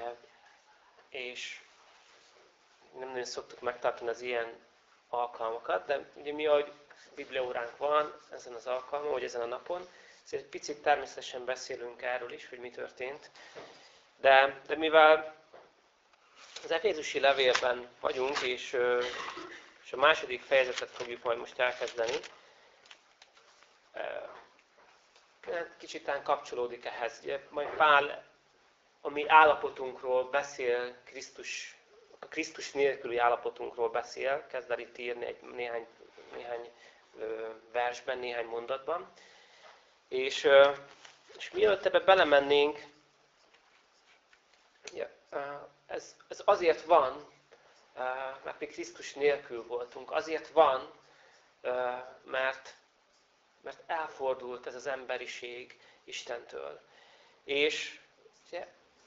ugye, és nem nagyon szoktuk megtartani az ilyen alkalmakat, de ugye mi, ahogy bibliaóránk van ezen az alkalmon, vagy ezen a napon, ezért egy picit természetesen beszélünk erről is, hogy mi történt. De, de mivel az Efézusi levélben vagyunk, és, és a második fejezetet fogjuk majd most elkezdeni, kicsit kapcsolódik ehhez. Ugye, majd Pál a mi állapotunkról beszél Krisztus, a Krisztus nélküli állapotunkról beszél, kezd el itt írni egy néhány, néhány versben, néhány mondatban. És, és mielőtt ebbe belemennénk, ez, ez azért van, mert mi Krisztus nélkül voltunk. Azért van, mert, mert elfordult ez az emberiség Istentől. És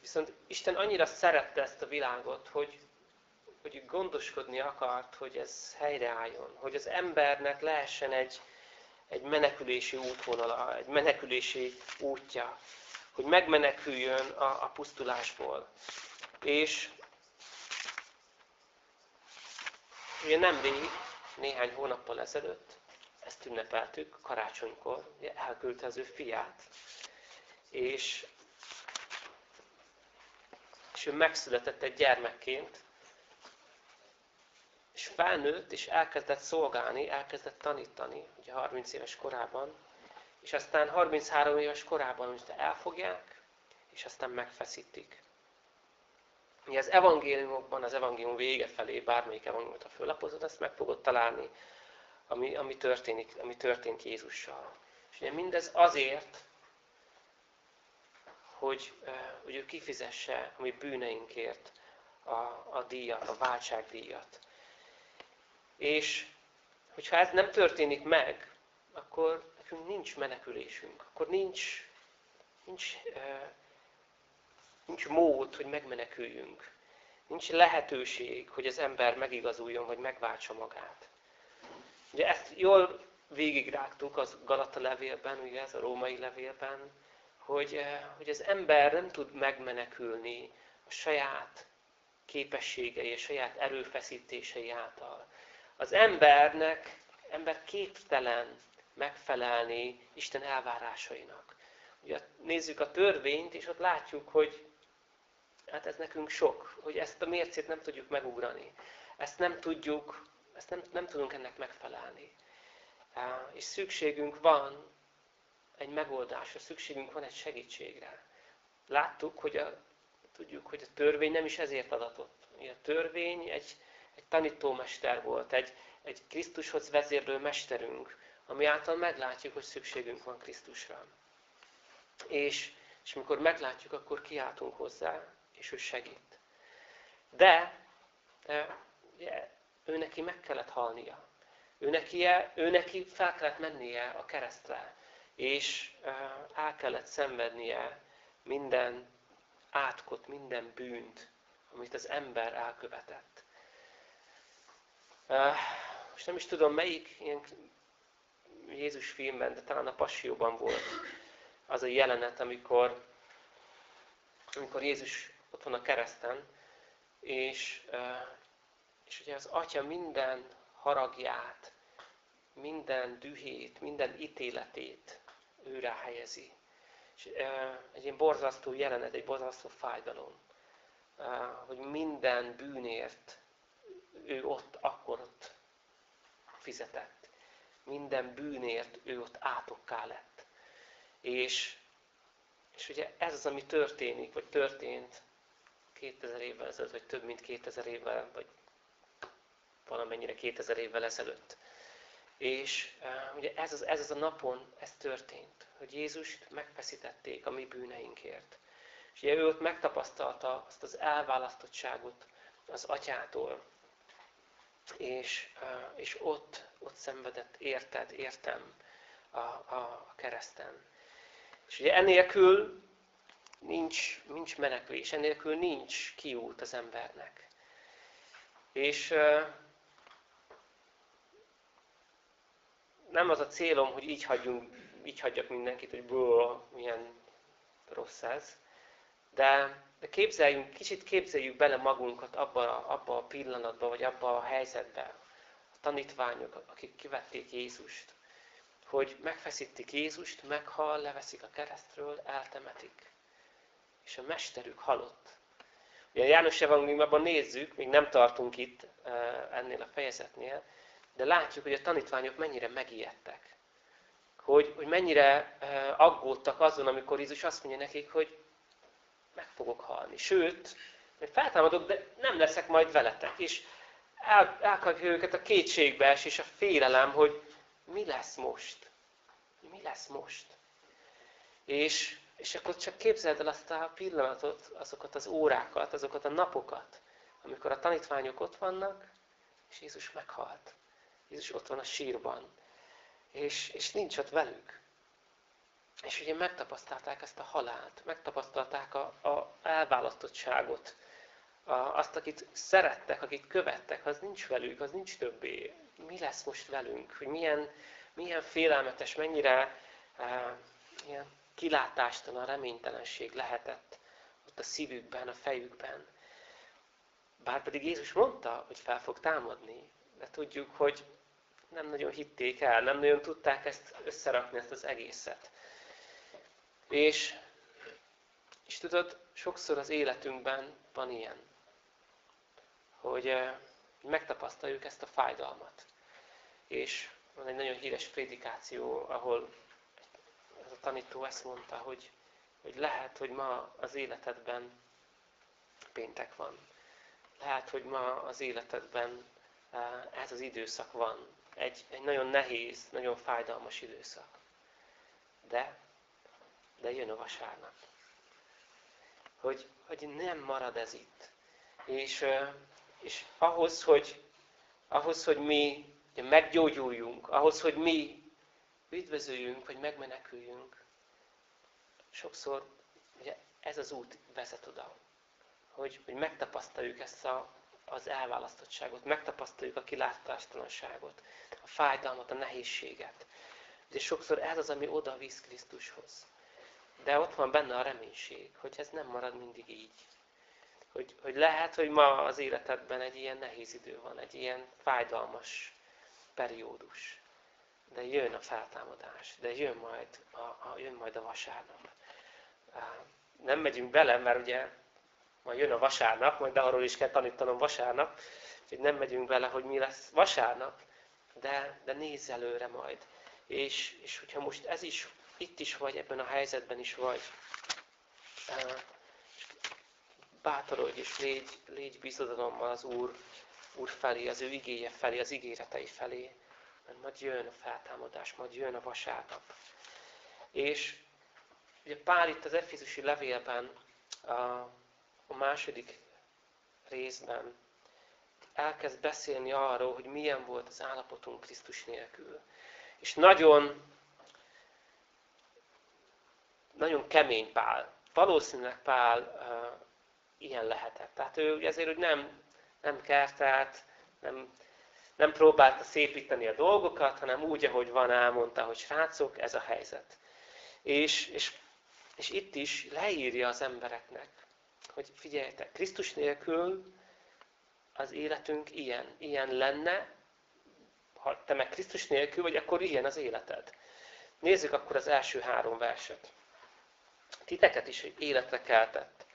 viszont Isten annyira szerette ezt a világot, hogy, hogy gondoskodni akart, hogy ez helyreálljon. Hogy az embernek lehessen egy, egy menekülési útvonala, egy menekülési útja. Hogy megmeneküljön a, a pusztulásból. És ugye nemrég, néhány hónappal ezelőtt, ezt ünnepeltük karácsonykor, elküldte az ő fiát, és, és ő megszületett egy gyermekként, és felnőtt, és elkezdett szolgálni, elkezdett tanítani, ugye 30 éves korában, és aztán 33 éves korában most elfogják, és aztán megfeszítik. Ugye az evangéliumokban, az evangélium vége felé, bármelyik evangéliumot, ha föllapozod, ezt meg fogod találni, ami, ami, történik, ami történt Jézussal. És ugye mindez azért, hogy, hogy ő kifizesse a mi bűneinkért a, a díjat, a váltságdíjat. És hogyha ez nem történik meg, akkor nekünk nincs menekülésünk, akkor nincs, nincs Nincs mód, hogy megmeneküljünk. Nincs lehetőség, hogy az ember megigazuljon, vagy megváltsa magát. Ugye ezt jól végigrágtuk az Galata levélben, ugye ez a római levélben, hogy, eh, hogy az ember nem tud megmenekülni a saját képességei, a saját erőfeszítései által. Az embernek, ember képtelen megfelelni Isten elvárásainak. Ugye nézzük a törvényt, és ott látjuk, hogy Hát ez nekünk sok, hogy ezt a mércét nem tudjuk megugrani. Ezt nem tudjuk, ezt nem, nem tudunk ennek megfelelni. És szükségünk van egy megoldásra, szükségünk van egy segítségre. Láttuk, hogy a, tudjuk, hogy a törvény nem is ezért adatott. A törvény egy, egy tanítómester volt, egy, egy Krisztushoz vezérlő mesterünk, ami által meglátjuk, hogy szükségünk van Krisztusra. És, és amikor meglátjuk, akkor kiáltunk hozzá, és ő segít. De, de ugye, ő neki meg kellett halnia. Ő neki, ő neki fel kellett mennie a keresztre, és el kellett szenvednie minden átkot, minden bűnt, amit az ember elkövetett. Most nem is tudom, melyik ilyen Jézus filmben, de talán a Passióban volt az a jelenet, amikor, amikor Jézus ott van a kereszten, és, és ugye az atya minden haragját, minden dühét, minden ítéletét őre helyezi. És egy ilyen borzasztó jelenet, egy borzasztó fájdalom, hogy minden bűnért ő ott, akkor ott fizetett. Minden bűnért ő ott átokká lett. És, és ugye ez az, ami történik, vagy történt 2000 évvel ezelőtt, vagy több mint 2000 évvel, vagy valamennyire 2000 évvel ezelőtt. És uh, ugye ez az, ez az a napon, ez történt, hogy Jézust megfeszítették a mi bűneinkért. És ugye ő ott megtapasztalta azt az elválasztottságot az atyától, és, uh, és ott, ott szenvedett, érted, értem a, a, a kereszten. És ugye enélkül nincs, nincs menekvés, enélkül nincs kiút az embernek. És nem az a célom, hogy így, hagyjunk, így hagyjak mindenkit, hogy bó, milyen rossz ez, De, de képzeljünk, kicsit képzeljük bele magunkat abba, abba a pillanatba, vagy abba a helyzetbe. A tanítványok, akik kivették Jézust. Hogy megfeszítik Jézust, meghal, leveszik a keresztről, eltemetik. És a mesterük halott. Ugye a János Evangéliumban nézzük, még nem tartunk itt eh, ennél a fejezetnél, de látjuk, hogy a tanítványok mennyire megijedtek. Hogy, hogy mennyire eh, aggódtak azon, amikor Jézus azt mondja nekik, hogy meg fogok halni. Sőt, feltámadok, de nem leszek majd veletek. És el, elkapja őket a kétségbees és a félelem, hogy mi lesz most? Mi lesz most? És, és akkor csak képzeld el azt a pillanatot, azokat az órákat, azokat a napokat, amikor a tanítványok ott vannak, és Jézus meghalt. Jézus ott van a sírban. És, és nincs ott velük. És ugye megtapasztalták ezt a halált, megtapasztalták a, a elválasztottságot, a, azt, akit szerettek, akit követtek, az nincs velük, az nincs többé. Mi lesz most velünk? Hogy milyen, milyen félelmetes, mennyire e, ilyen kilátástalan reménytelenség lehetett ott a szívükben, a fejükben. Bárpedig Jézus mondta, hogy fel fog támadni, de tudjuk, hogy nem nagyon hitték el, nem nagyon tudták ezt összerakni, ezt az egészet. És, és tudod, sokszor az életünkben van ilyen, hogy eh, megtapasztaljuk ezt a fájdalmat. És van egy nagyon híres prédikáció, ahol ez a tanító ezt mondta, hogy, hogy lehet, hogy ma az életedben péntek van. Lehet, hogy ma az életedben eh, ez az időszak van. Egy, egy nagyon nehéz, nagyon fájdalmas időszak. De de jön a vasárnap. Hogy, hogy nem marad ez itt. És, és ahhoz, hogy, ahhoz, hogy mi meggyógyuljunk, ahhoz, hogy mi üdvözöljünk, vagy megmeneküljünk, sokszor ugye, ez az út vezet oda. Hogy, hogy megtapasztaljuk ezt a, az elválasztottságot, megtapasztaljuk a kilátástalanságot, a fájdalmat, a nehézséget. De sokszor ez az, ami oda visz Krisztushoz. De ott van benne a reménység, hogy ez nem marad mindig így. Hogy, hogy lehet, hogy ma az életedben egy ilyen nehéz idő van, egy ilyen fájdalmas periódus. De jön a feltámadás, de jön majd a, a, jön majd a vasárnap. Nem megyünk bele, mert ugye majd jön a vasárnap, majd arról is kell tanítanom vasárnap, hogy nem megyünk bele, hogy mi lesz vasárnap, de, de nézz előre majd. És, és hogyha most ez is itt is vagy, ebben a helyzetben is vagy, bátorodj és légy, légy bizodalommal az Úr, Úr felé, az ő igéje felé, az ígéretei felé, mert majd jön a feltámadás, majd jön a vasárnap. És ugye Pál itt az Efézusi levélben, a, a második részben elkezd beszélni arról, hogy milyen volt az állapotunk Krisztus nélkül. És nagyon nagyon kemény Pál. Valószínűleg Pál uh, ilyen lehetett. Tehát ő ezért hogy nem, nem kertelt, nem, nem próbálta szépíteni a dolgokat, hanem úgy, ahogy van, elmondta, hogy srácok, ez a helyzet. És, és, és itt is leírja az embereknek, hogy figyeljetek, Krisztus nélkül az életünk ilyen, ilyen lenne, ha te meg Krisztus nélkül vagy, akkor ilyen az életed. Nézzük akkor az első három verset titeket is életre keltett,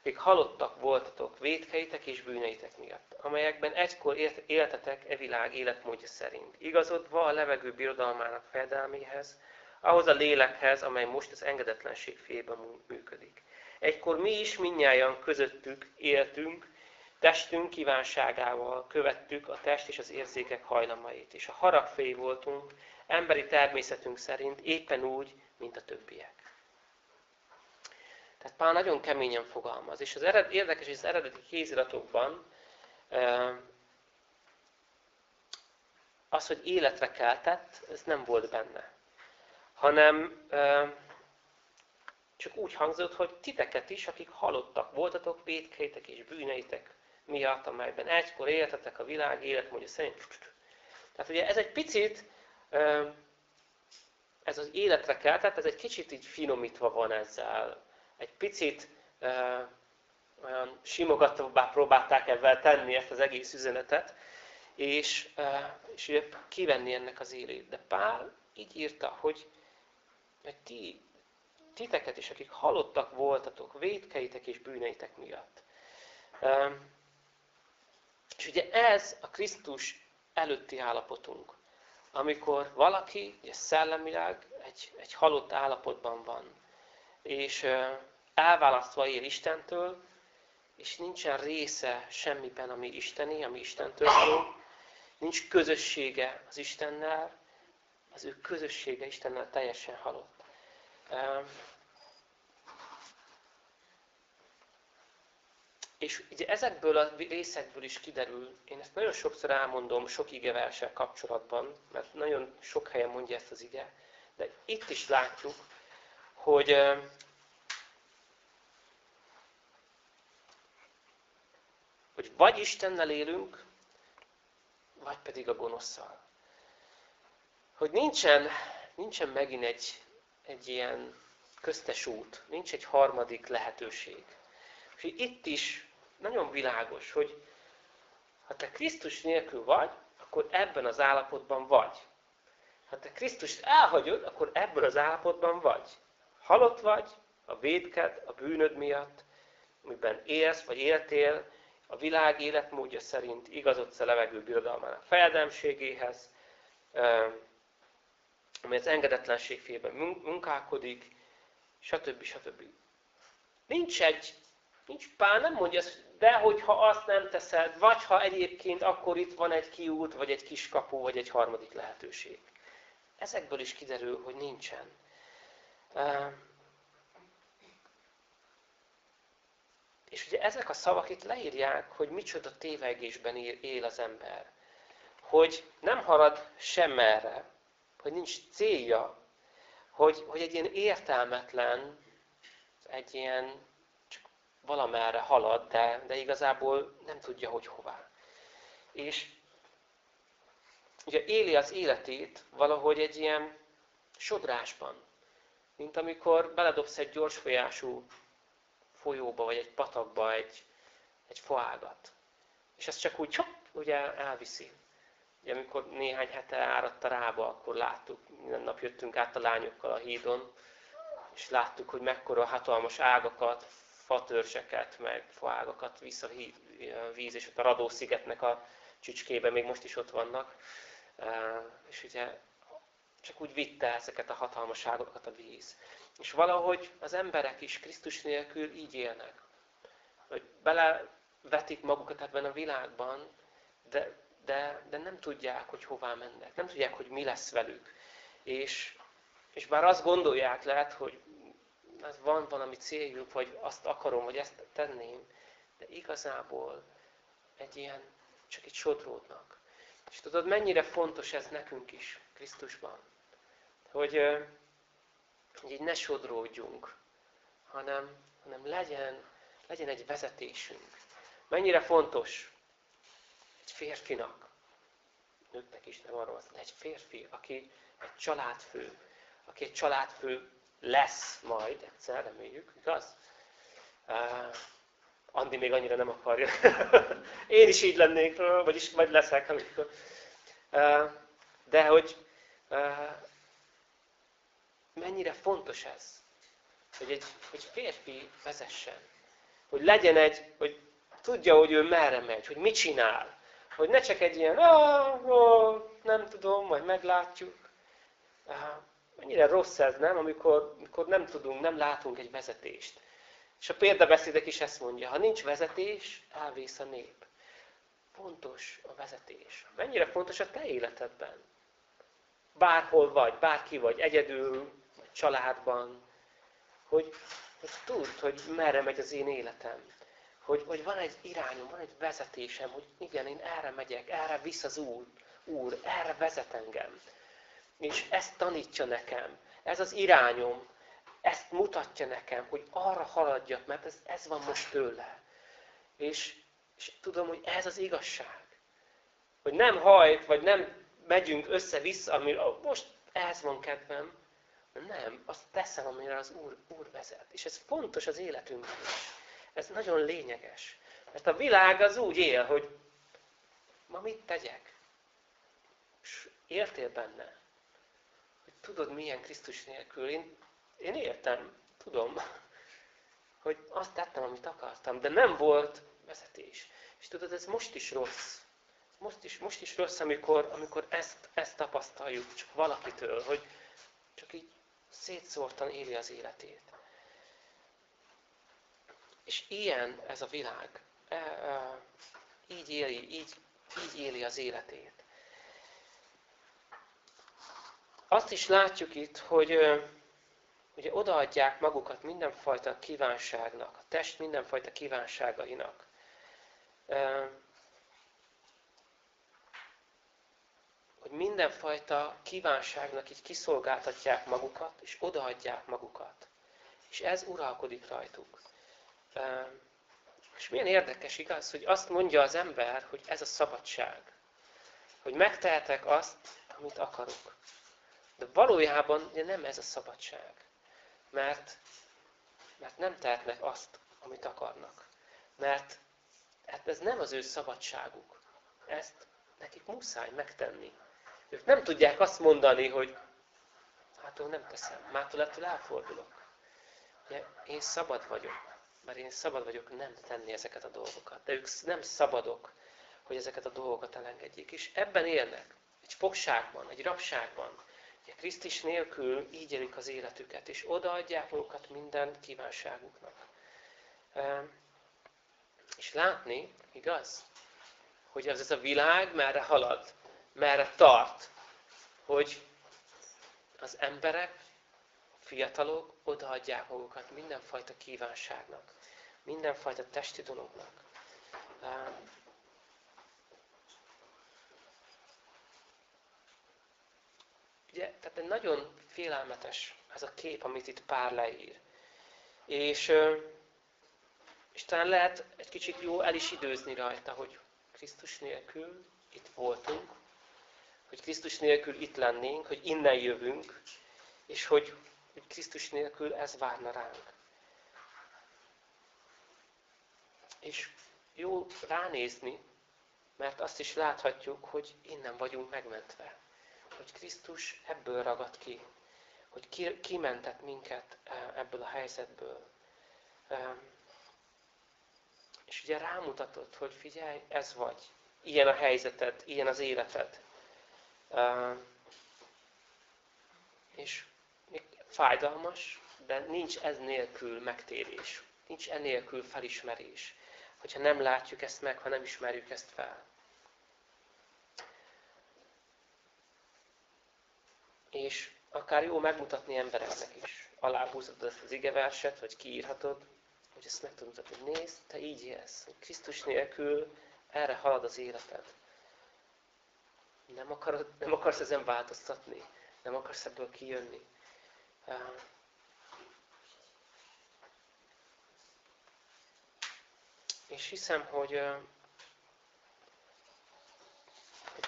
akik halottak voltatok védkeitek és bűneitek miatt, amelyekben egykor éltetek e világ életmódja szerint, igazodva a levegő birodalmának fejedelméhez, ahhoz a lélekhez, amely most az engedetlenség félben működik. Egykor mi is minnyáján közöttük éltünk, testünk kívánságával követtük a test és az érzékek hajlamait, és a haragfély voltunk, emberi természetünk szerint éppen úgy, mint a többiek. Tehát Pál nagyon keményen fogalmaz. És az ered, érdekes, hogy az eredeti kéziratokban az, hogy életre keltett, ez nem volt benne. Hanem csak úgy hangzott, hogy titeket is, akik halottak voltatok, védkeitek és bűneitek miatt, amelyben egykor éltetek a világ életmódja szerint. Tehát ugye ez egy picit, ez az életre keltett, ez egy kicsit így finomítva van ezzel egy picit olyan simogatóbbá próbálták ebben tenni ezt az egész üzenetet, és, és kivenni ennek az élét. De Pál így írta, hogy, hogy ti, titeket is, akik halottak voltatok, védkeitek és bűneitek miatt. És ugye ez a Krisztus előtti állapotunk, amikor valaki ugye szellemileg egy, egy halott állapotban van, és elválasztva él Istentől, és nincsen része semmiben, ami isteni, ami Istentől való, nincs közössége az Istennel, az ő közössége Istennel teljesen halott. És ugye ezekből a részekből is kiderül, én ezt nagyon sokszor elmondom sok igeversel kapcsolatban, mert nagyon sok helyen mondja ezt az ige, de itt is látjuk, hogy hogy vagy Istennel élünk, vagy pedig a gonoszszal. Hogy nincsen, nincsen megint egy, egy ilyen köztes út, nincs egy harmadik lehetőség. És itt is nagyon világos, hogy ha te Krisztus nélkül vagy, akkor ebben az állapotban vagy. Ha te Krisztust elhagyod, akkor ebben az állapotban vagy. Halott vagy, a védked, a bűnöd miatt, amiben élsz, vagy éltél, a világ életmódja szerint igazodsz a levegő birodalmának fejedelmségéhez, amely az engedetlenség félben munkálkodik, stb. stb. Nincs egy, nincs pár, nem mondja ezt, de hogyha azt nem teszed, vagy ha egyébként akkor itt van egy kiút, vagy egy kiskapu, vagy egy harmadik lehetőség. Ezekből is kiderül, hogy nincsen. És ugye ezek a szavak itt leírják, hogy micsoda tévegésben él az ember. Hogy nem harad semmerre, hogy nincs célja, hogy, hogy egy ilyen értelmetlen, egy ilyen csak valamerre halad, de, de igazából nem tudja, hogy hová. És ugye éli az életét valahogy egy ilyen sodrásban. Mint amikor beledobsz egy gyors folyású folyóba, vagy egy patakba egy, egy foágat. És ez csak úgy csop, ugye elviszi. Ugye, amikor néhány hete áradt a rába, akkor láttuk, minden nap jöttünk át a lányokkal a hídon, és láttuk, hogy mekkora hatalmas ágakat, fatörseket, meg foágakat visz a víz, és ott a Radó-szigetnek a csücskébe még most is ott vannak. És ugye csak úgy vitte ezeket a hatalmaságokat a víz. És valahogy az emberek is Krisztus nélkül így élnek. Hogy belevetik magukat ebben a világban, de, de, de nem tudják, hogy hová mennek. Nem tudják, hogy mi lesz velük. És, és bár azt gondolják lehet, hogy ez van valami céljuk, vagy azt akarom, vagy ezt tenném, de igazából egy ilyen, csak egy sodródnak. És tudod, mennyire fontos ez nekünk is Krisztusban? Hogy, hogy így ne sodródjunk, hanem, hanem legyen, legyen egy vezetésünk. Mennyire fontos egy férfinak, nőknek is nem arról de egy férfi, aki egy családfő, aki egy családfő lesz majd egyszer, reméljük, igaz? Uh, Andi még annyira nem akarja. Én is így lennék, vagyis majd leszek, amikor. Uh, de hogy uh, mennyire fontos ez, hogy egy, egy férfi vezessen. Hogy legyen egy, hogy tudja, hogy ő merre megy, hogy mit csinál. Hogy ne csak egy ilyen, oh, nem tudom, majd meglátjuk. Mennyire rossz ez, nem? Amikor, amikor nem tudunk, nem látunk egy vezetést. És a példabeszédek is ezt mondja, ha nincs vezetés, elvész a nép. Fontos a vezetés. Mennyire fontos a te életedben? Bárhol vagy, bárki vagy, egyedül, családban, hogy, hogy tudd, hogy merre megy az én életem. Hogy, hogy van egy irányom, van egy vezetésem, hogy igen, én erre megyek, erre visz az Úr, Úr, erre vezet engem. És ezt tanítja nekem, ez az irányom, ezt mutatja nekem, hogy arra haladjak, mert ez, ez van most tőle. És, és tudom, hogy ez az igazság. Hogy nem hajt, vagy nem megyünk össze-vissza, ami most ez van kedvem, nem, azt teszem, amire az Úr, Úr vezet. És ez fontos az életünkben. Ez nagyon lényeges. Mert a világ az úgy él, hogy ma mit tegyek? És értél benne. Hogy tudod, milyen Krisztus nélkül. Én, én értem, tudom, hogy azt tettem, amit akartam, de nem volt vezetés. És tudod, ez most is rossz. Most is, most is rossz, amikor, amikor ezt, ezt tapasztaljuk csak valakitől, hogy csak így szétszórtan éli az életét. És ilyen ez a világ. E, e, így éli, így, így éli az életét. Azt is látjuk itt, hogy ugye odaadják magukat mindenfajta kívánságnak, a test mindenfajta kívánságainak. Hogy mindenfajta kívánságnak így kiszolgáltatják magukat, és odaadják magukat. És ez uralkodik rajtuk. És milyen érdekes, igaz, hogy azt mondja az ember, hogy ez a szabadság. Hogy megtehetek azt, amit akarok. De valójában nem ez a szabadság. Mert, mert nem tehetnek azt, amit akarnak. Mert hát ez nem az ő szabadságuk. Ezt nekik muszáj megtenni. Ők nem tudják azt mondani, hogy hát én nem teszem, mától ettől elfordulok. Ugye, én szabad vagyok, mert én szabad vagyok nem tenni ezeket a dolgokat. De ők nem szabadok, hogy ezeket a dolgokat elengedjék. És ebben élnek, egy fogságban, egy rabságban. Ugye Krisztus nélkül így élik az életüket, és odaadják magukat minden kívánságuknak. És látni, igaz, hogy ez a világ merre halad, merre tart, hogy az emberek, fiatalok odaadják magukat mindenfajta kívánságnak, mindenfajta testi dolognak. Ugye, tehát egy nagyon félelmetes ez a kép, amit itt Pár leír. És, és talán lehet egy kicsit jó el is időzni rajta, hogy Krisztus nélkül itt voltunk, hogy Krisztus nélkül itt lennénk, hogy innen jövünk, és hogy, hogy Krisztus nélkül ez várna ránk. És jó ránézni, mert azt is láthatjuk, hogy innen vagyunk megmentve hogy Krisztus ebből ragad ki, hogy ki, kimentett minket e, ebből a helyzetből. E, és ugye rámutatott, hogy figyelj, ez vagy. Ilyen a helyzeted, ilyen az életed. E, és fájdalmas, de nincs ez nélkül megtérés. Nincs enélkül felismerés. Hogyha nem látjuk ezt meg, ha nem ismerjük ezt fel. és akár jó megmutatni embereknek is. Aláhúzod ezt az igeverset, vagy kiírhatod, hogy ezt meg tudod mutatni, hogy nézd, te így élsz. Krisztus nélkül erre halad az életed. Nem, akarod, nem akarsz ezen változtatni. Nem akarsz ebből kijönni. És hiszem, hogy,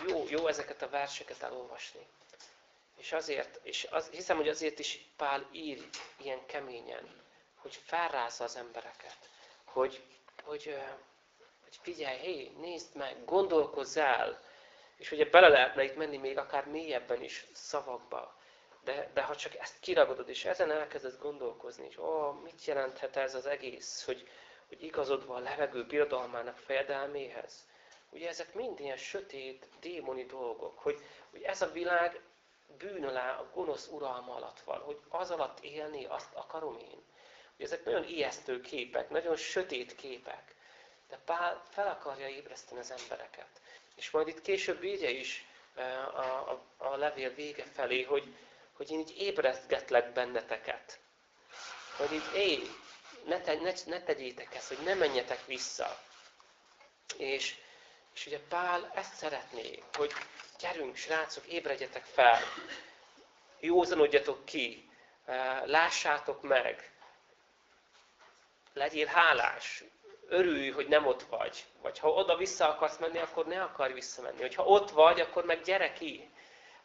jó, jó ezeket a verseket elolvasni. És azért, és az, hiszem, hogy azért is Pál ír ilyen keményen, hogy felrázza az embereket, hogy, hogy, hogy figyelj, hé, nézd meg, gondolkozz el, és ugye bele lehetne itt menni még akár mélyebben is szavakba, de, de ha csak ezt kiragadod, és ezen elkezdesz gondolkozni, és ó, mit jelenthet ez az egész, hogy, hogy igazodva a levegő birodalmának fejedelméhez. Ugye ezek mind ilyen sötét, démoni dolgok, hogy, hogy ez a világ bűn alá, a gonosz uralma alatt van, hogy az alatt élni, azt akarom én. Ugye ezek nagyon ijesztő képek, nagyon sötét képek. De Pál fel akarja ébreszteni az embereket. És majd itt később írja is eh, a, a, a levél vége felé, hogy, hogy én így ébresztgetlek benneteket. Hogy így, éj, ne, te, ne, ne tegyétek ezt, hogy ne menjetek vissza. És, és ugye Pál ezt szeretné, hogy gyerünk, srácok, ébredjetek fel, józanodjatok ki, eh, lássátok meg, legyél hálás, örülj, hogy nem ott vagy. Vagy ha oda-vissza akarsz menni, akkor ne akarj visszamenni. Hogy ha ott vagy, akkor meg gyere ki.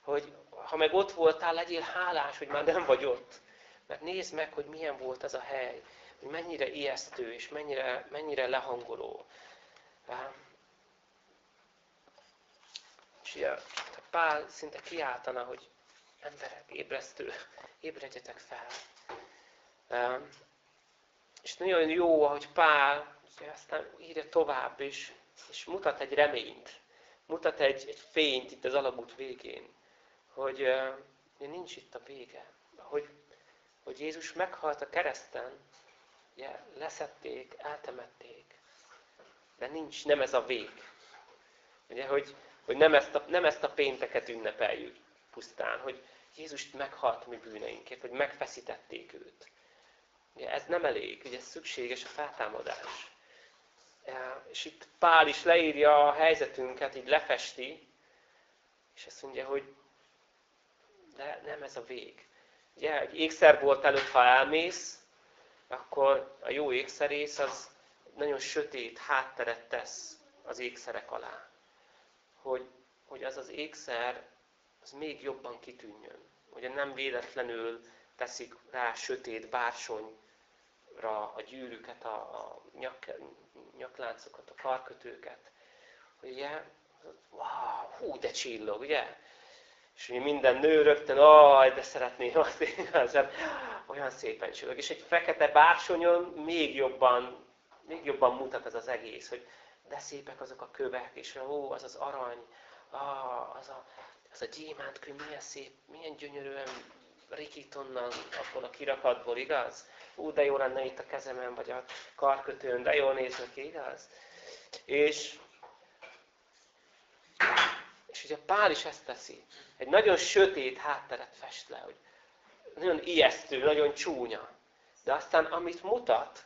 Hogy ha meg ott voltál, legyél hálás, hogy már nem vagy ott. Mert nézd meg, hogy milyen volt ez a hely. hogy mennyire ijesztő és mennyire, mennyire lehangoló. És ugye, Pál szinte kiáltana, hogy emberek, ébresztő, ébredjetek fel. És nagyon jó, ahogy Pál aztán írja tovább is, és mutat egy reményt, mutat egy, egy fényt itt az alagút végén, hogy uh, nincs itt a vége, hogy, hogy Jézus meghalt a kereszten, ugye, leszették, eltemették, de nincs, nem ez a vég. Ugye, hogy, hogy nem, ezt a, nem ezt a pénteket ünnepeljük pusztán, hogy Jézus meghalt mi bűneinkért, hogy megfeszítették őt. Ugye, ez nem elég, ugye szükséges a feltámadás. És itt Pál is leírja a helyzetünket, így lefesti, és azt mondja, hogy de nem ez a vég. Ugye, egy ékszerbolt előtt, ha elmész, akkor a jó ékszerész az nagyon sötét hátteret tesz az ékszerek alá. Hogy, hogy az az ékszer az még jobban kitűnjön. Hogy nem véletlenül teszik rá sötét bársonyra a gyűrűket, a, a nyak, nyakláncokat, a karkötőket. Ugye, wow, hú, de csillog, ugye? És minden nő rögtön, aj, de szeretném azt igazán, olyan szépen csillog. És egy fekete bársonyon még jobban, még jobban mutat ez az egész, hogy de szépek azok a kövek, és ó, az az arany, ah, az a, az a gyémántkő, milyen szép, milyen gyönyörűen rikít onnan abból a kirakatból, igaz? Ú, de jó lenne itt a kezemen, vagy a karkötőn, de jól néz ki, igaz? És, és ugye Pál is ezt teszi. Egy nagyon sötét hátteret fest le, hogy nagyon ijesztő, nagyon csúnya. De aztán amit mutat,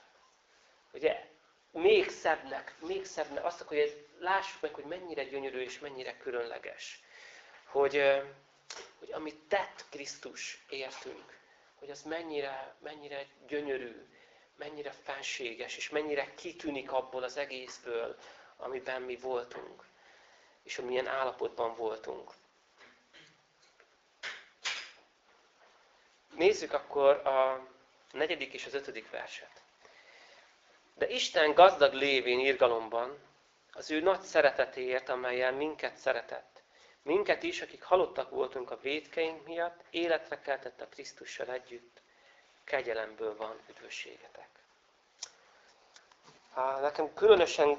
ugye még szebbnek, még szebbnek, azt hogy lássuk meg, hogy mennyire gyönyörű és mennyire különleges. Hogy, hogy amit tett Krisztus értünk, hogy az mennyire, mennyire gyönyörű, mennyire fenséges, és mennyire kitűnik abból az egészből, amiben mi voltunk, és hogy milyen állapotban voltunk. Nézzük akkor a negyedik és az ötödik verset. De Isten gazdag lévén irgalomban, az ő nagy szeretetéért, amelyen minket szeretett, minket is, akik halottak voltunk a védkeink miatt, életre keltett a Krisztussal együtt, kegyelemből van üdvösségetek. Nekem különösen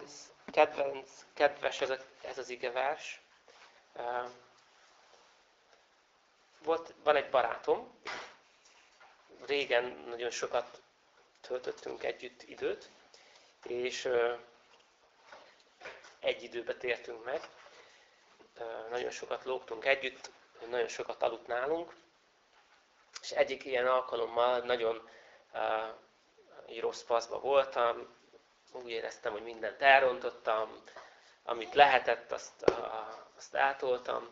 kedvenc, kedves ez, a, ez az igevers. Volt, van egy barátom, régen nagyon sokat töltöttünk együtt időt, és egy időbe tértünk meg. Nagyon sokat lógtunk együtt, nagyon sokat aludt nálunk, és egyik ilyen alkalommal nagyon egy rossz paszba voltam, úgy éreztem, hogy mindent elrontottam, amit lehetett, azt, azt átoltam,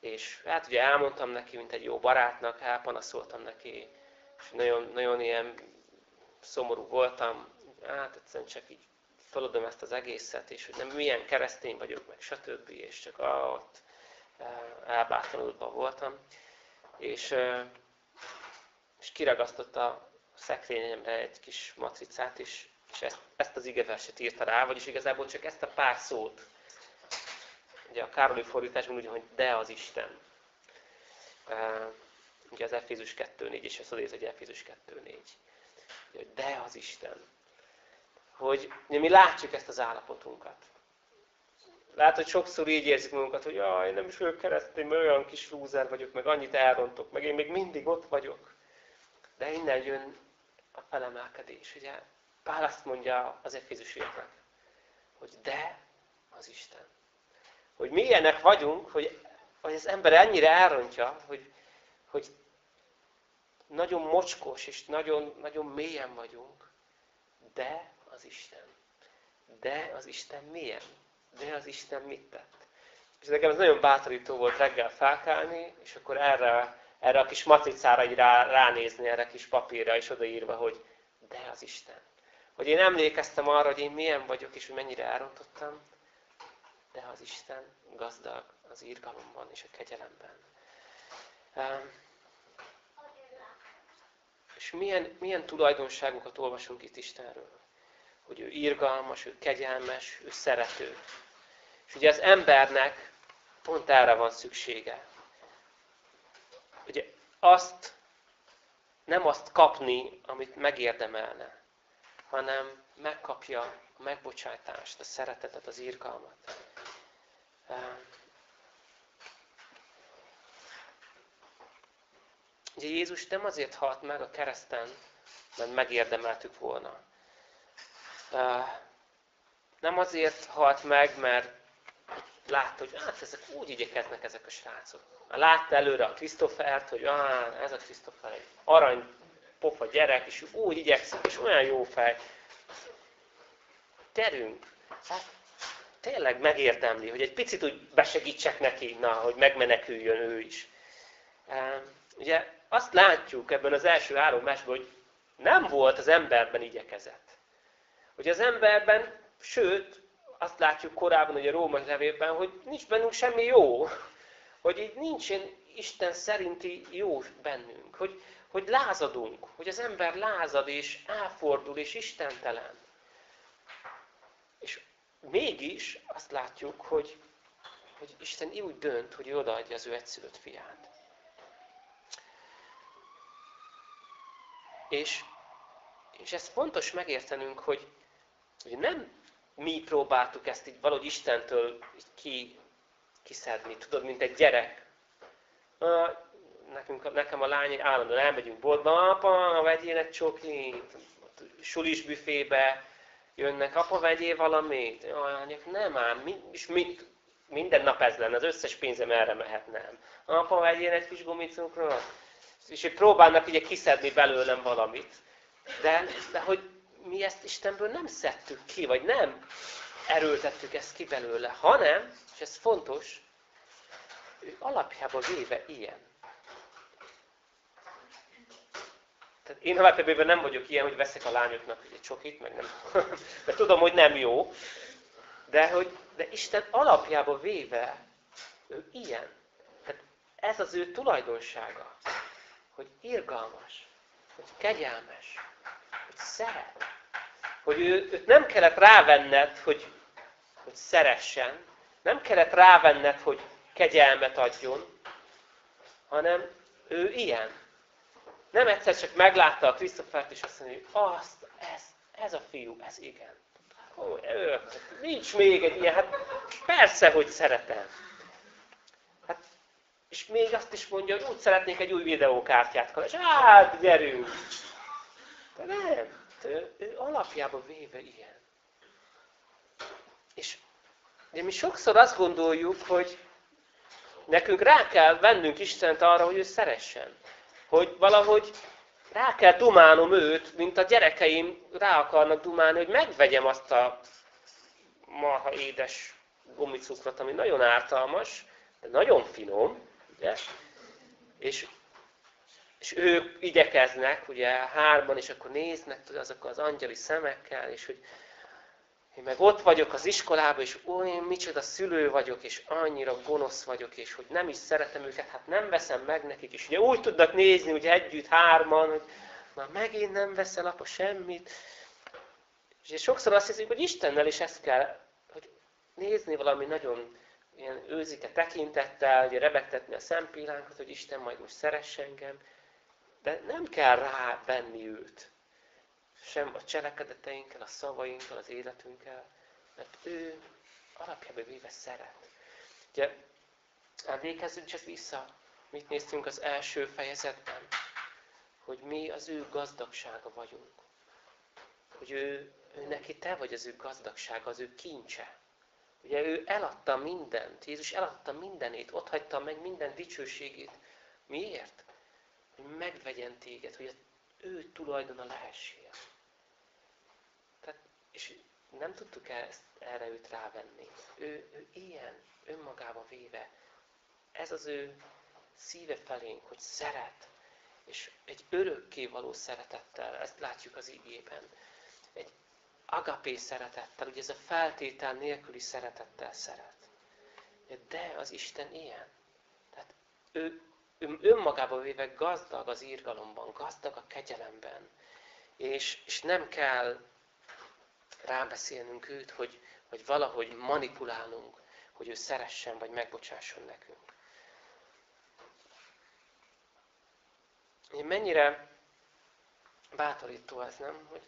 és hát ugye elmondtam neki, mint egy jó barátnak, elpanaszoltam neki, és nagyon, nagyon ilyen szomorú voltam, hát egyszerűen csak így feladom ezt az egészet, és hogy nem milyen keresztény vagyok, meg stb. És csak ott elbátorulva voltam. És, és kiragasztotta a szekrényemre egy kis matricát, és, és ezt, ezt az igeverset írta rá, vagyis igazából csak ezt a pár szót. Ugye a Károli fordításban úgy, hogy de az Isten. Ugye az Efézus 2.4, és ez az egy Efézus 2.4. De az Isten. Hogy mi látjuk ezt az állapotunkat. Lát, hogy sokszor így érzik magunkat, hogy jaj, nem is vagyok keresztény, mert olyan kis lúzer vagyok, meg annyit elrontok, meg én még mindig ott vagyok. De innen jön a felemelkedés. Ugye Pál azt mondja az Efézusiaknak, hogy de az Isten. Hogy milyenek vagyunk, hogy, hogy az ember ennyire elrontja, hogy, hogy nagyon mocskos és nagyon, nagyon mélyen vagyunk, de az Isten. De az Isten milyen? De az Isten mit tett? És nekem ez nagyon bátorító volt reggel felkelni, és akkor erre, erre a kis matricára így rá, ránézni, erre a kis papírra, és odaírva, hogy de az Isten. Hogy én emlékeztem arra, hogy én milyen vagyok, és hogy mennyire elrontottam, de az Isten gazdag az írgalomban és a kegyelemben. És milyen, milyen tulajdonságokat olvasunk itt Istenről? Hogy ő irgalmas, ő kegyelmes, ő szerető. És ugye az embernek pont erre van szüksége. Ugye azt, nem azt kapni, amit megérdemelne, hanem megkapja a megbocsátást, a szeretetet, az irgalmat. Ugye Jézus nem azért halt meg a kereszten, mert megérdemeltük volna. Nem azért halt meg, mert látta, hogy hát ezek úgy igyekeznek ezek a srácok. Látta előre a Krisztofert, hogy ah, ez a Krisztofer egy arany pofa gyerek, és úgy igyekszik, és olyan jó fej. Terünk, hát tényleg megérdemli, hogy egy picit úgy besegítsek neki, na, hogy megmeneküljön ő is. Ugye azt látjuk ebben az első három mesben, hogy nem volt az emberben igyekezet. Hogy az emberben, sőt, azt látjuk korábban, hogy a római levélben, hogy nincs bennünk semmi jó. Hogy így nincsen Isten szerinti jó bennünk. Hogy, hogy lázadunk, hogy az ember lázad és elfordul és istentelen. És mégis azt látjuk, hogy, hogy Isten úgy dönt, hogy odaadja az ő egyszülött fiát. És, és ez fontos megértenünk, hogy, hogy nem mi próbáltuk ezt így valahogy Istentől ki, kiszedni. Tudod, mint egy gyerek. Nekünk, nekem a lány állandóan elmegyünk boltba, apa, vegyél egy csoklit, sulis büfébe jönnek, apa, vegyél valamit. Anyák, nem ám, és mit, minden nap ez lenne, az összes pénzem erre mehetne. Apa, vegyél egy kis gumicukrot és hogy próbálnak ugye kiszedni belőlem valamit. De, de hogy mi ezt Istenből nem szedtük ki, vagy nem erőltettük ezt ki belőle, hanem, és ez fontos, ő alapjában véve ilyen. Tehát én alapjában nem vagyok ilyen, hogy veszek a lányoknak egy csokit, meg nem. De tudom, hogy nem jó. De, hogy, de Isten alapjában véve, ő ilyen. Tehát ez az ő tulajdonsága hogy irgalmas, hogy kegyelmes, hogy szeret. Hogy ő, őt nem kellett rávenned, hogy, hogy szeressen, nem kellett rávenned, hogy kegyelmet adjon, hanem ő ilyen. Nem egyszer csak meglátta a Krisztofert, és azt mondja, hogy azt, ez, ez a fiú, ez igen. Ó, ő, nincs még egy ilyen, hát persze, hogy szeretem. És még azt is mondja, hogy úgy szeretnék egy új videókártyát kapni. És hát, gyerünk! De nem. Ő, ő alapjában véve ilyen. És de mi sokszor azt gondoljuk, hogy nekünk rá kell vennünk Istent arra, hogy ő szeressen. Hogy valahogy rá kell dumálnom őt, mint a gyerekeim rá akarnak dumálni, hogy megvegyem azt a marha édes gumicukrot, ami nagyon ártalmas, de nagyon finom, Ugye? És, és ők igyekeznek, ugye hárman, és akkor néznek tudod, azok az angyali szemekkel, és hogy én meg ott vagyok az iskolában, és olyan micsoda szülő vagyok, és annyira gonosz vagyok, és hogy nem is szeretem őket, hát nem veszem meg nekik. És ugye úgy tudnak nézni, hogy együtt hárman, hogy már megint nem veszel apa semmit. És sokszor azt hiszik, hogy Istennel is ezt kell, hogy nézni valami nagyon ilyen őzike tekintettel, ugye rebegtetni a szempillánkat, hogy Isten majd most szeresse engem, de nem kell rá venni őt. Sem a cselekedeteinkkel, a szavainkkal, az életünkkel, mert ő alapjában véve szeret. Ugye, emlékezzünk csak vissza, mit néztünk az első fejezetben, hogy mi az ő gazdagsága vagyunk. Hogy ő, ő neki te vagy az ő gazdagsága, az ő kincse. Ugye ő eladta mindent, Jézus eladta mindenét, ott hagyta meg minden dicsőségét. Miért? Hogy megvegyen téged, hogy ő tulajdona lehessél. És nem tudtuk ezt, erre őt rávenni. Ő, ő ilyen, önmagába véve. Ez az ő szíve felénk, hogy szeret. És egy örökké való szeretettel, ezt látjuk az igében. Egy agapé szeretettel, ugye ez a feltétel nélküli szeretettel szeret. De az Isten ilyen. Tehát ő önmagában véve gazdag az írgalomban, gazdag a kegyelemben. És, és nem kell rábeszélnünk őt, hogy, hogy valahogy manipulálunk, hogy ő szeressen, vagy megbocsásson nekünk. Mennyire bátorító ez, nem? Hogy,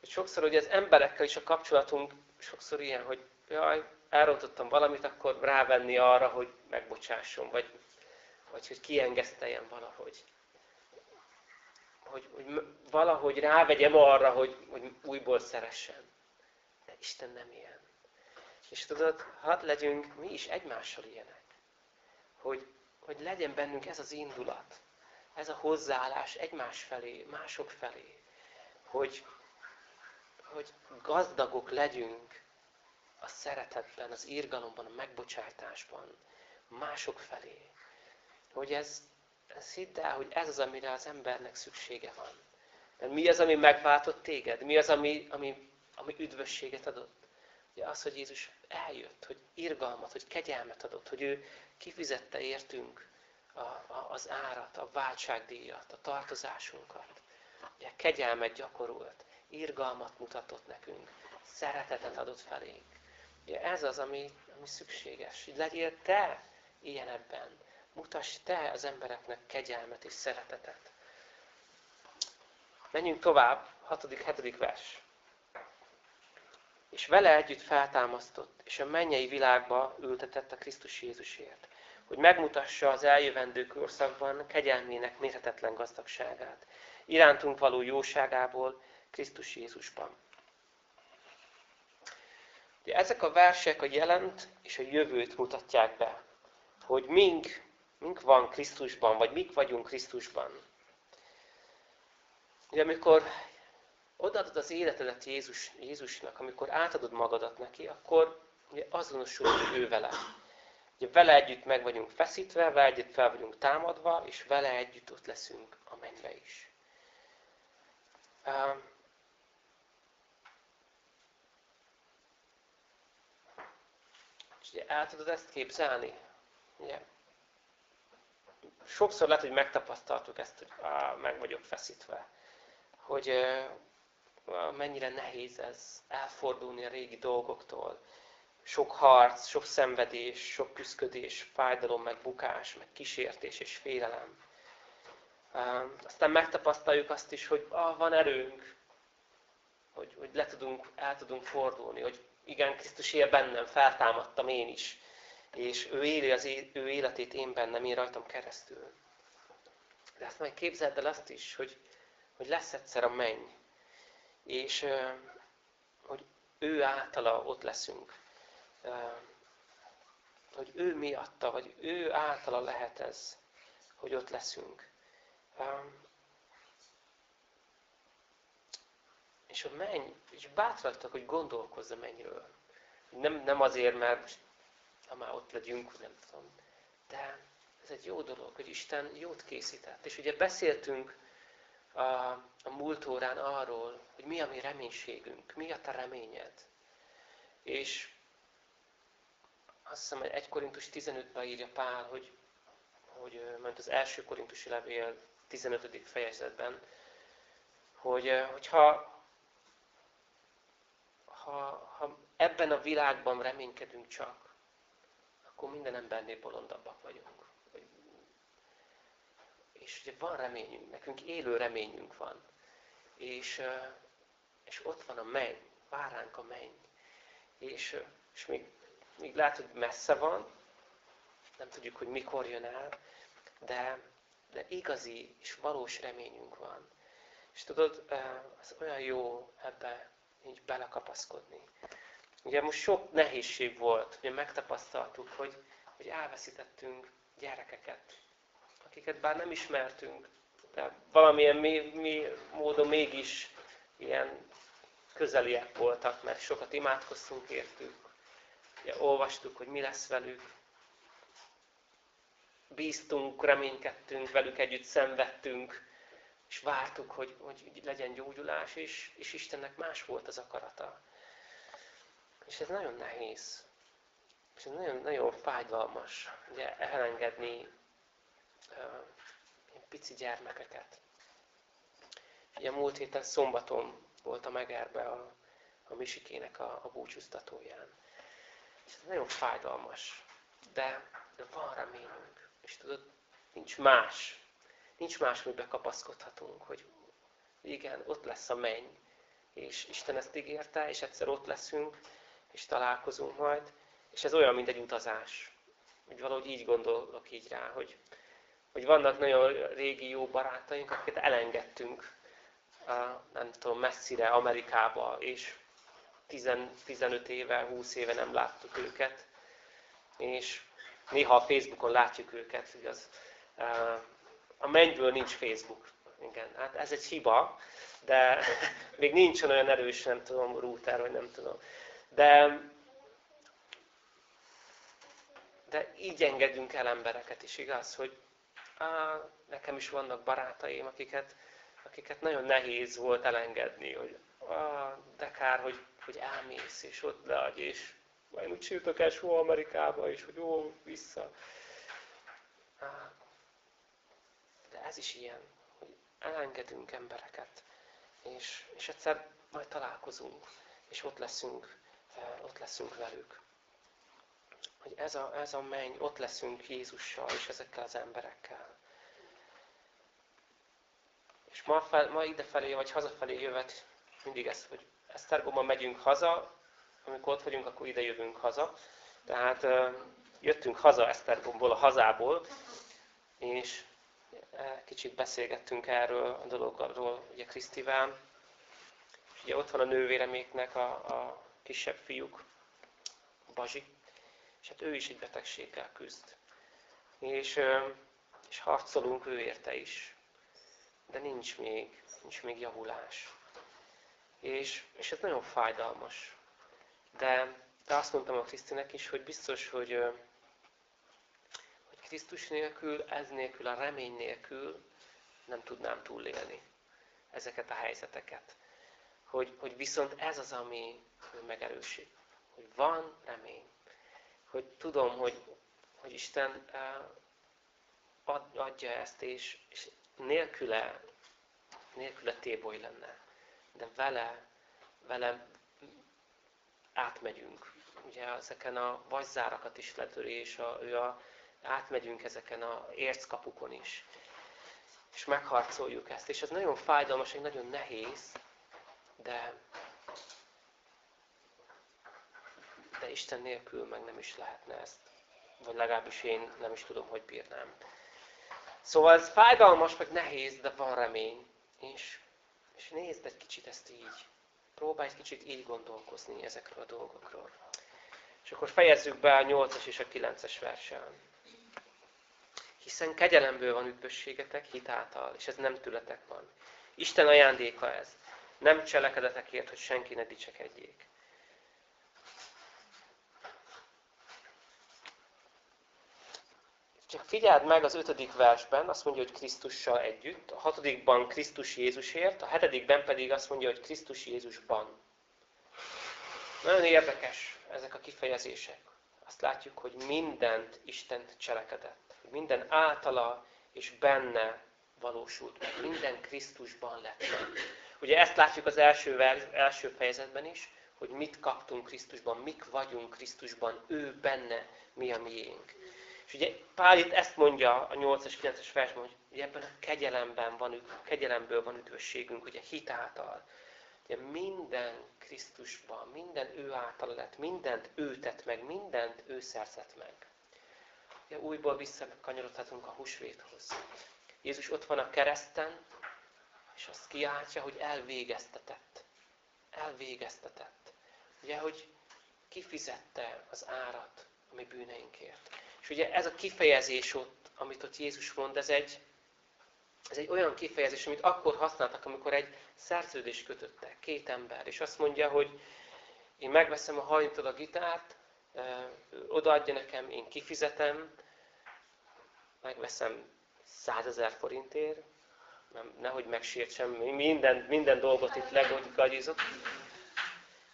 hogy sokszor hogy az emberekkel is a kapcsolatunk sokszor ilyen, hogy jaj, elrontottam valamit, akkor rávenni arra, hogy megbocsásson, vagy, vagy hogy kiengeszteljen valahogy. Hogy, hogy valahogy rávegyem arra, hogy, hogy újból szeressen. De Isten nem ilyen. És tudod, hadd legyünk mi is egymással ilyenek. Hogy, hogy legyen bennünk ez az indulat, ez a hozzáállás egymás felé, mások felé. Hogy, hogy gazdagok legyünk a szeretetben, az írgalomban, a megbocsátásban, mások felé. Hogy ez, ez hidd el, hogy ez az, amire az embernek szüksége van. Mert mi az, ami megváltott téged? Mi az, ami, ami, ami üdvösséget adott? Ugye az, hogy Jézus eljött, hogy irgalmat, hogy kegyelmet adott, hogy ő kifizette értünk a, a, az árat, a váltságdíjat, a tartozásunkat. Ugye kegyelmet gyakorolt, irgalmat mutatott nekünk, szeretetet adott felénk. Ugye ez az, ami, ami szükséges. Hogy legyél te ilyen ebben. Mutass te az embereknek kegyelmet és szeretetet. Menjünk tovább, 6.-7. vers. És vele együtt feltámasztott, és a mennyei világba ültetett a Krisztus Jézusért, hogy megmutassa az eljövendő korszakban kegyelmének mérhetetlen gazdagságát, irántunk való jóságából Krisztus Jézusban. De ezek a versek a jelent és a jövőt mutatják be, hogy mink, mink van Krisztusban, vagy mik vagyunk Krisztusban. Ugye amikor odaadod az életedet Jézus, Jézusnak, amikor átadod magadat neki, akkor ugye azonosul ő vele. Ugye vele együtt meg vagyunk feszítve, vele együtt fel vagyunk támadva, és vele együtt ott leszünk a mennybe is. És ugye el tudod ezt képzelni? Ugye? Sokszor lehet, hogy megtapasztaltuk ezt, hogy á, meg vagyok feszítve. Hogy á, mennyire nehéz ez elfordulni a régi dolgoktól. Sok harc, sok szenvedés, sok küzdködés, fájdalom, meg bukás, meg kísértés és félelem. Aztán megtapasztaljuk azt is, hogy ah, van erőnk, hogy, hogy le tudunk, el tudunk fordulni, hogy igen, Krisztus él bennem, feltámadtam én is. És ő éli az ő életét én bennem, én rajtam keresztül. De azt majd képzeld el azt is, hogy, hogy lesz egyszer a menny. És hogy ő általa ott leszünk. Hogy ő miatta, vagy ő általa lehet ez, hogy ott leszünk. És a menny, és bátratok, hogy gondolkozz a mennyről. Nem, nem azért, mert ha már ott legyünk, nem tudom. De ez egy jó dolog, hogy Isten jót készített. És ugye beszéltünk a, a múlt órán arról, hogy mi a mi reménységünk, mi a te reményed. És azt hiszem, hogy 1 Korintus 15-ben írja Pál, hogy, hogy mert az első korintusi levél 15. fejezetben, hogy hogyha ha, ha ebben a világban reménykedünk csak, akkor minden embernél bolondabbak vagyunk. És ugye van reményünk, nekünk élő reményünk van. És, és ott van a menny, vár ránk a menny. És, és még, még lehet, hogy messze van, nem tudjuk, hogy mikor jön el, de, de igazi és valós reményünk van. És tudod, az olyan jó ebbe így belekapaszkodni. Ugye most sok nehézség volt, ugye megtapasztaltuk, hogy, hogy elveszítettünk gyerekeket, akiket bár nem ismertünk, de valamilyen mi, mi módon mégis ilyen közeliek voltak, mert sokat imádkoztunk értük, ugye olvastuk, hogy mi lesz velük, bíztunk, reménykedtünk, velük együtt szenvedtünk, és vártuk, hogy, hogy legyen gyógyulás, és, és Istennek más volt az akarata. És ez nagyon nehéz. És ez nagyon, nagyon fájdalmas, ugye elengedni ilyen pici gyermekeket. Ugye múlt héten szombaton volt a Megerbe a, a Misikének a, a búcsúztatóján. És ez nagyon fájdalmas. De, de van reményünk. És tudod, nincs más. Nincs más, amiben kapaszkodhatunk, hogy igen, ott lesz a menny. És Isten ezt ígérte, és egyszer ott leszünk, és találkozunk majd. És ez olyan, mint egy utazás. Úgy valahogy így gondolok így rá, hogy, hogy vannak nagyon régi jó barátaink, akiket elengedtünk, nem tudom, messzire, Amerikába, és 10, 15 éve, 20 éve nem láttuk őket. És néha a Facebookon látjuk őket, igaz. A mennyből nincs Facebook. Igen, hát ez egy hiba, de még nincs olyan erős, nem tudom, router, vagy nem tudom. De, de így engedünk el embereket is, igaz? Hogy á, nekem is vannak barátaim, akiket, akiket nagyon nehéz volt elengedni, hogy á, de kár, hogy, hogy elmész, és ott leadj, és majd úgy sírtok el soha Amerikába, és hogy ó, vissza. De ez is ilyen, hogy elengedünk embereket, és, és egyszer majd találkozunk, és ott leszünk, ott leszünk velük. Hogy ez a, ez a menny, ott leszünk Jézussal, és ezekkel az emberekkel. És ma, fel, ma idefelé, vagy hazafelé jövet mindig ez, hogy Esztergomban megyünk haza, amikor ott vagyunk, akkor ide jövünk haza. Tehát jöttünk haza Esztergomból, a hazából, és kicsit beszélgettünk erről a dologról, ugye Krisztivel. És ugye ott van a nővéreméknek a, a kisebb fiúk, Bazsi, és hát ő is egy betegséggel küzd. És, és harcolunk ő érte is. De nincs még, nincs még javulás. És, és ez nagyon fájdalmas. De, de azt mondtam a Krisztinek is, hogy biztos, hogy, hogy Krisztus nélkül, ez nélkül, a remény nélkül nem tudnám túlélni ezeket a helyzeteket. Hogy, hogy viszont ez az, ami megerősít. Hogy van remény. Hogy tudom, hogy, hogy Isten adja ezt, és, és nélküle, nélküle téboly lenne. De vele, vele átmegyünk. Ugye ezeken a vagyzárakat is letöri, és a, ő a, átmegyünk ezeken a érckapukon is. És megharcoljuk ezt. És ez nagyon fájdalmas, és nagyon nehéz, de, de Isten nélkül meg nem is lehetne ezt. Vagy legalábbis én nem is tudom, hogy bírnám. Szóval ez fájdalmas, meg nehéz, de van remény. És, és nézd egy kicsit ezt így. Próbálj egy kicsit így gondolkozni ezekről a dolgokról. És akkor fejezzük be a 8-as és a 9-es versen. Hiszen kegyelemből van üdvösségetek hitáltal, és ez nem tületek van. Isten ajándéka ez. Nem cselekedetekért, hogy senki ne dicsekedjék. Csak figyeld meg az ötödik versben, azt mondja, hogy Krisztussal együtt, a hatodikban Krisztus Jézusért, a hetedikben pedig azt mondja, hogy Krisztus Jézusban. Nagyon érdekes ezek a kifejezések. Azt látjuk, hogy mindent Isten cselekedett. Minden általa és benne valósult meg. Minden Krisztusban lett meg. Ugye ezt látjuk az első, első fejezetben is, hogy mit kaptunk Krisztusban, mik vagyunk Krisztusban, ő benne, mi a miénk. És ugye Pál itt ezt mondja a 8-as, 9-es versben, hogy ebben a kegyelemben van, kegyelemből van üdvösségünk, ugye hit által. Ugye minden Krisztusban, minden ő által lett, mindent ő tett meg, mindent ő szerzett meg. Ugye újból visszakanyarodhatunk a húsvéthoz. Jézus ott van a kereszten, és azt kiáltja, hogy elvégeztetett. Elvégeztetett. Ugye, hogy kifizette az árat a mi bűneinkért. És ugye ez a kifejezés ott, amit ott Jézus mond, ez egy, ez egy olyan kifejezés, amit akkor használtak, amikor egy szerződést kötöttek, két ember. És azt mondja, hogy én megveszem a hajntól a gitárt, odaadja nekem, én kifizetem, megveszem százezer forintért, nem, nehogy megsértsem, minden, minden dolgot itt legagyizok.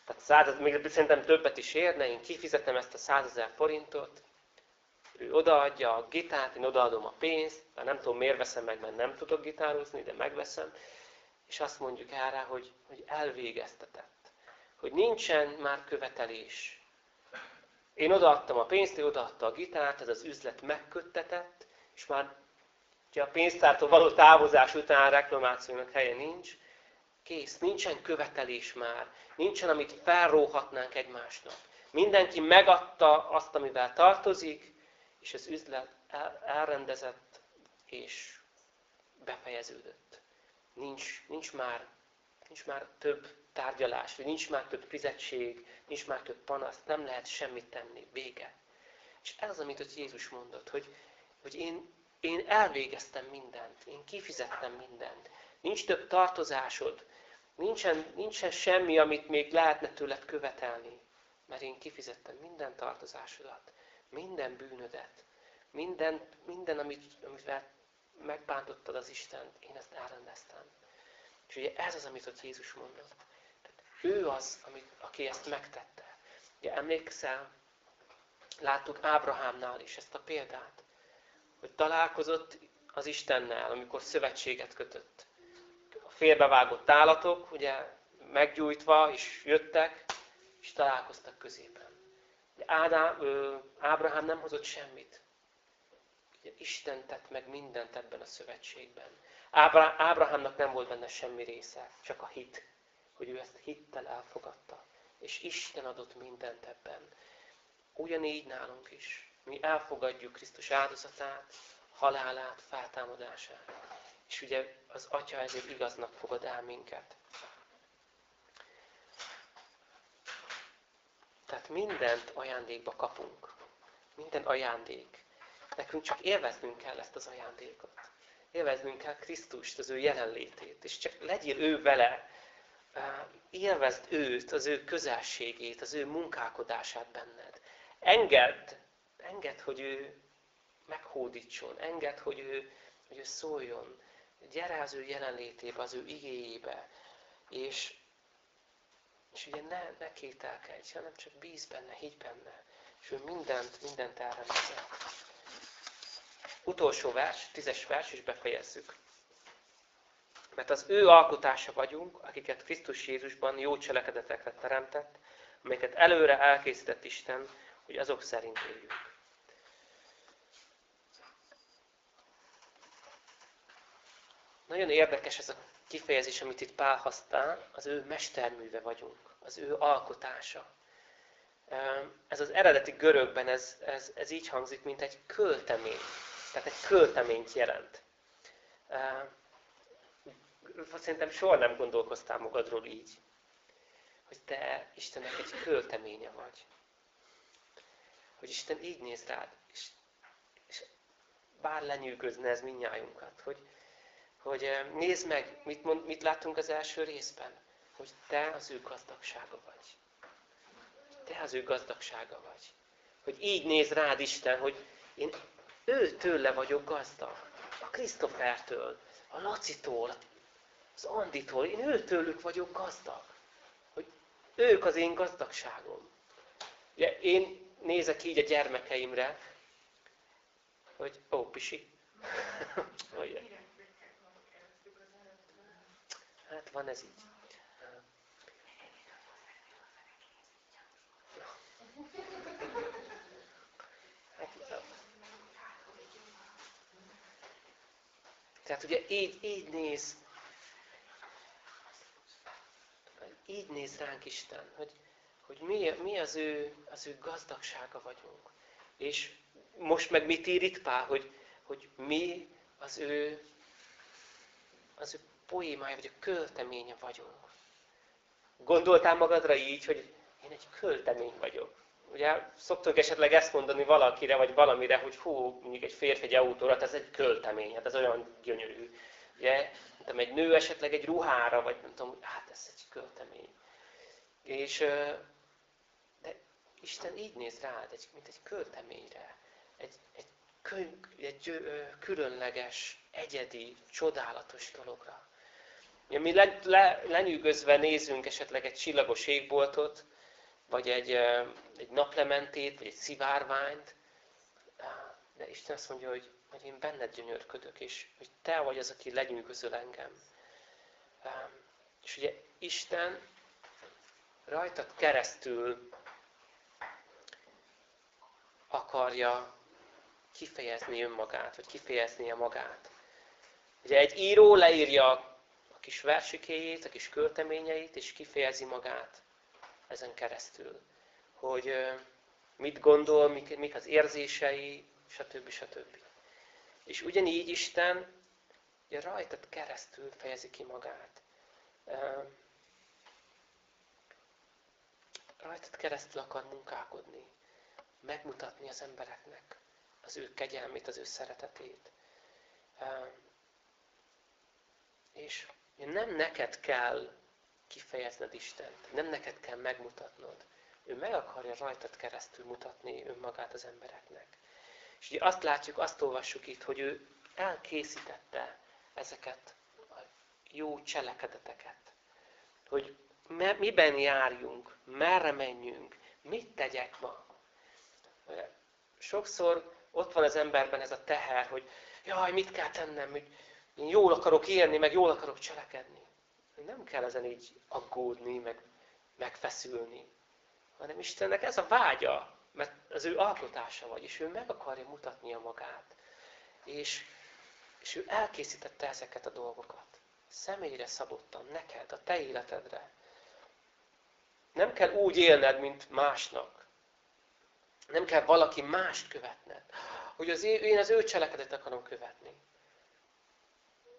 Tehát század, még szerintem többet is érne, én kifizetem ezt a százezer forintot, ő odaadja a gitárt, én odaadom a pénzt, mert nem tudom miért veszem meg, mert nem tudok gitározni, de megveszem, és azt mondjuk erre, hogy, hogy elvégeztetett. Hogy nincsen már követelés. Én odaadtam a pénzt, ő odaadta a gitárt, ez az üzlet megköttetett, és már ugye a pénztártól való távozás után reklamációnak helye nincs, kész, nincsen követelés már, nincsen, amit felróhatnánk egymásnak. Mindenki megadta azt, amivel tartozik, és az üzlet elrendezett és befejeződött. Nincs, nincs, már, nincs már több tárgyalás, nincs már több fizetség, nincs már több panasz, nem lehet semmit tenni, vége. És ez az, amit ott Jézus mondott, hogy, hogy én, én elvégeztem mindent, én kifizettem mindent. Nincs több tartozásod, nincsen, nincsen semmi, amit még lehetne tőled követelni, mert én kifizettem minden tartozásodat, minden bűnödet, minden, minden amit, amivel megbántottad az Istent, én ezt elrendeztem. És ugye ez az, amit ott Jézus mondott. Tehát ő az, amit, aki ezt megtette. Ugye emlékszel, láttuk Ábrahámnál is ezt a példát, hogy találkozott az Istennel, amikor szövetséget kötött. A félbevágott állatok, ugye meggyújtva, és jöttek, és találkoztak középen. Ádám, Ábrahám nem hozott semmit. Isten tett meg mindent ebben a szövetségben. Ábra, Ábrahámnak nem volt benne semmi része, csak a hit, hogy ő ezt hittel elfogadta. És Isten adott mindent ebben. Ugyanígy nálunk is. Mi elfogadjuk Krisztus áldozatát, halálát, feltámadását. És ugye az Atya ezért igaznak fogad el minket. Tehát mindent ajándékba kapunk. Minden ajándék. Nekünk csak élveznünk kell ezt az ajándékot. Élveznünk kell Krisztust, az ő jelenlétét. És csak legyél ő vele. Élvezd őt, az ő közelségét, az ő munkálkodását benned. Engedd, engedd, hogy ő meghódítson. Engedd, hogy ő, hogy ő szóljon. Gyere az ő jelenlétébe, az ő igéjébe. És, és ugye ne, ne kételkedj, hanem csak bíz benne, higgy benne. És ő mindent, mindent elrendezett. Utolsó vers, tízes vers, és befejezzük. Mert az ő alkotása vagyunk, akiket Krisztus Jézusban jó cselekedetekre teremtett, amelyeket előre elkészített Isten, hogy azok szerint éljünk. Nagyon érdekes ez a kifejezés, amit itt Pál használ, az ő mesterműve vagyunk, az ő alkotása. Ez az eredeti görögben ez, ez, ez így hangzik, mint egy költemény. Tehát egy költeményt jelent. Szerintem soha nem gondolkoztál magadról így, hogy te Istennek egy költeménye vagy. Hogy Isten így néz rád, és, és bár lenyűgözne ez minnyájunkat, hogy, hogy nézd meg, mit, mond, mit láttunk az első részben, hogy te az ő gazdagsága vagy. Te az ő gazdagsága vagy. Hogy így néz rád Isten, hogy én ő tőle vagyok gazdag. A Krisztofertől, a Lacitól, az Anditól. Én őtőlük vagyok gazdag. Hogy ők az én gazdagságom. Ugye én nézek így a gyermekeimre, hogy ó, pisi. hát van ez így. Tehát ugye így, így néz, így néz ránk Isten, hogy, hogy mi, mi az, ő, az ő gazdagsága vagyunk. És most meg mit ír itt Pál, hogy, hogy mi az ő, az ő poémája, vagy a költeménye vagyunk. Gondoltál magadra így, hogy én egy költemény vagyok? Ugye szoktunk esetleg ezt mondani valakire, vagy valamire, hogy hú, mondjuk egy férfi egy autóra, ez egy költemény, hát ez olyan gyönyörű. Ugye, nem egy nő esetleg egy ruhára, vagy nem tudom, hát ez egy költemény. És, de Isten így néz rád, egy, mint egy költeményre. Egy, egy, könyv, egy különleges, egyedi, csodálatos dologra. Mi le, le, lenyűgözve nézünk esetleg egy csillagos égboltot, vagy egy, egy naplementét, vagy egy szivárványt, de Isten azt mondja, hogy, hogy én benned gyönyörködök, és hogy te vagy az, aki lenyűgözöl engem. És ugye Isten rajtad keresztül akarja kifejezni önmagát, vagy kifejeznie magát. Ugye egy író leírja kis versikéjét, a kis költeményeit, és kifejezi magát ezen keresztül. Hogy mit gondol, mik, mik az érzései, stb. stb. És ugyanígy Isten ugye rajtad keresztül fejezi ki magát. Rajtad keresztül akar munkálkodni, megmutatni az embereknek az ő kegyelmét, az ő szeretetét. És nem neked kell kifejezned Istent, nem neked kell megmutatnod. Ő meg akarja rajtad keresztül mutatni önmagát az embereknek. És ugye azt látjuk, azt olvassuk itt, hogy ő elkészítette ezeket a jó cselekedeteket. Hogy miben járjunk, merre menjünk, mit tegyek ma. Sokszor ott van az emberben ez a teher, hogy jaj, mit kell tennem, hogy én jól akarok élni, meg jól akarok cselekedni. Nem kell ezen így aggódni, meg megfeszülni. Hanem Istennek ez a vágya, mert az ő alkotása vagy, és ő meg akarja mutatnia magát. És, és ő elkészítette ezeket a dolgokat. Személyre szabottan, neked, a te életedre. Nem kell úgy élned, mint másnak. Nem kell valaki mást követned. Hogy az én, én az ő cselekedet akarom követni.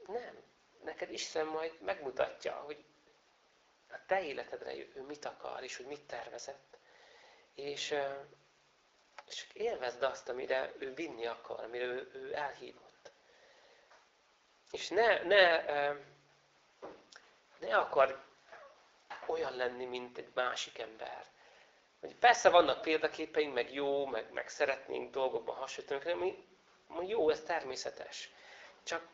Nem. Neked Isten majd megmutatja, hogy a te életedre ő mit akar, és hogy mit tervezett. És, és élvezd azt, amire ő vinni akar, amire ő, ő elhívott. És ne, ne, ne akar olyan lenni, mint egy másik ember. Hogy persze vannak példaképeink, meg jó, meg, meg szeretnénk dolgokban hasonlítani, mi, mi jó, ez természetes. Csak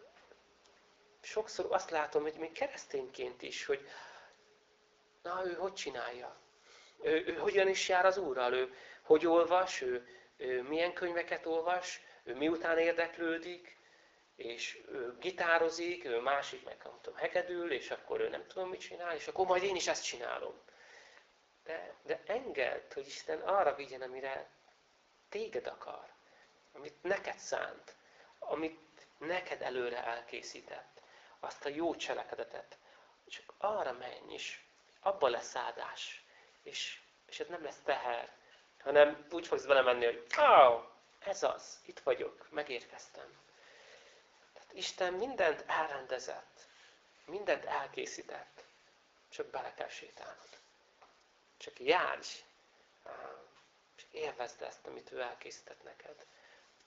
sokszor azt látom, hogy még keresztényként is, hogy na, ő hogy csinálja? Ő, ő hogyan is jár az Úrral? Ő hogy olvas? Ő, ő milyen könyveket olvas? Ő miután érdeklődik? És ő gitározik, ő másik meg nem tudom, hegedül, és akkor ő nem tudom mit csinál, és akkor majd én is ezt csinálom. De, de engedd, hogy Isten arra vigyen, amire téged akar, amit neked szánt, amit neked előre elkészített, azt a jó cselekedetet. Csak arra menj, és abba lesz áldás, és, és ez nem lesz teher, hanem úgy fogsz vele menni, hogy oh, ez az, itt vagyok, megérkeztem. Tehát Isten mindent elrendezett, mindent elkészített, csak bele kell sétálnod. Csak járj, csak élvezd ezt, amit ő elkészített neked.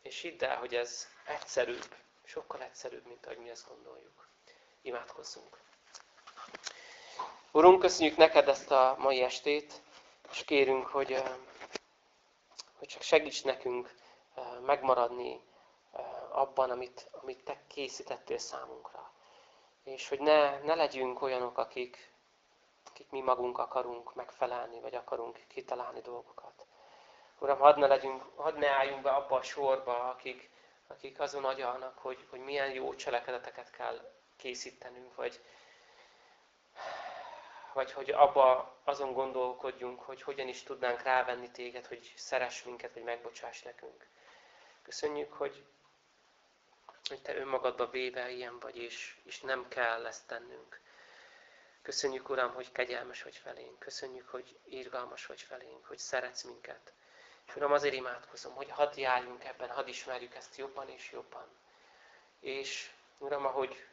És hidd el, hogy ez egyszerűbb, sokkal egyszerűbb, mint ahogy mi ezt gondoljuk. Imádkozzunk. Urunk, köszönjük neked ezt a mai estét, és kérünk, hogy, hogy csak segíts nekünk megmaradni abban, amit, amit te készítettél számunkra. És hogy ne, ne legyünk olyanok, akik, akik mi magunk akarunk megfelelni, vagy akarunk kitalálni dolgokat. Uram, hadd ne, legyünk, hadd ne álljunk be abba a sorba, akik, akik azon agyalnak, hogy, hogy milyen jó cselekedeteket kell készítenünk, vagy, vagy hogy abba azon gondolkodjunk, hogy hogyan is tudnánk rávenni téged, hogy szeress minket, vagy megbocsáss nekünk. Köszönjük, hogy, hogy te önmagadba véve ilyen vagy, és, és nem kell ezt tennünk. Köszönjük, Uram, hogy kegyelmes vagy felénk. Köszönjük, hogy írgalmas vagy felénk, hogy szeretsz minket. És Uram, azért imádkozom, hogy hadd járjunk ebben, hadd ismerjük ezt jobban és jobban. És Uram, ahogy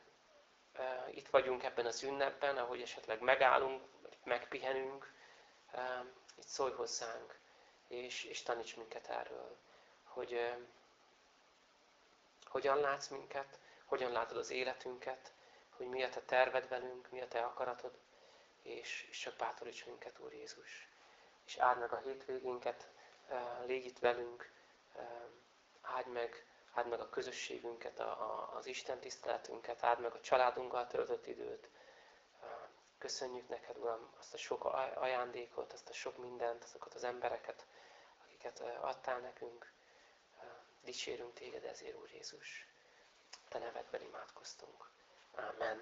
itt vagyunk ebben az ünnepben, ahogy esetleg megállunk, megpihenünk, itt szólj hozzánk, és, és taníts minket erről, hogy hogyan látsz minket, hogyan látod az életünket, hogy mi a te terved velünk, mi a te akaratod, és, és csak bátoríts minket, Úr Jézus. És áld meg a hétvégénket, légy itt velünk, áld meg áld meg a közösségünket, a, a, az Isten tiszteletünket, áld meg a családunkkal töltött időt. Köszönjük neked, Uram, azt a sok ajándékot, azt a sok mindent, azokat az embereket, akiket adtál nekünk. Dicsérünk téged ezért, Úr Jézus. Te nevedben imádkoztunk. Amen.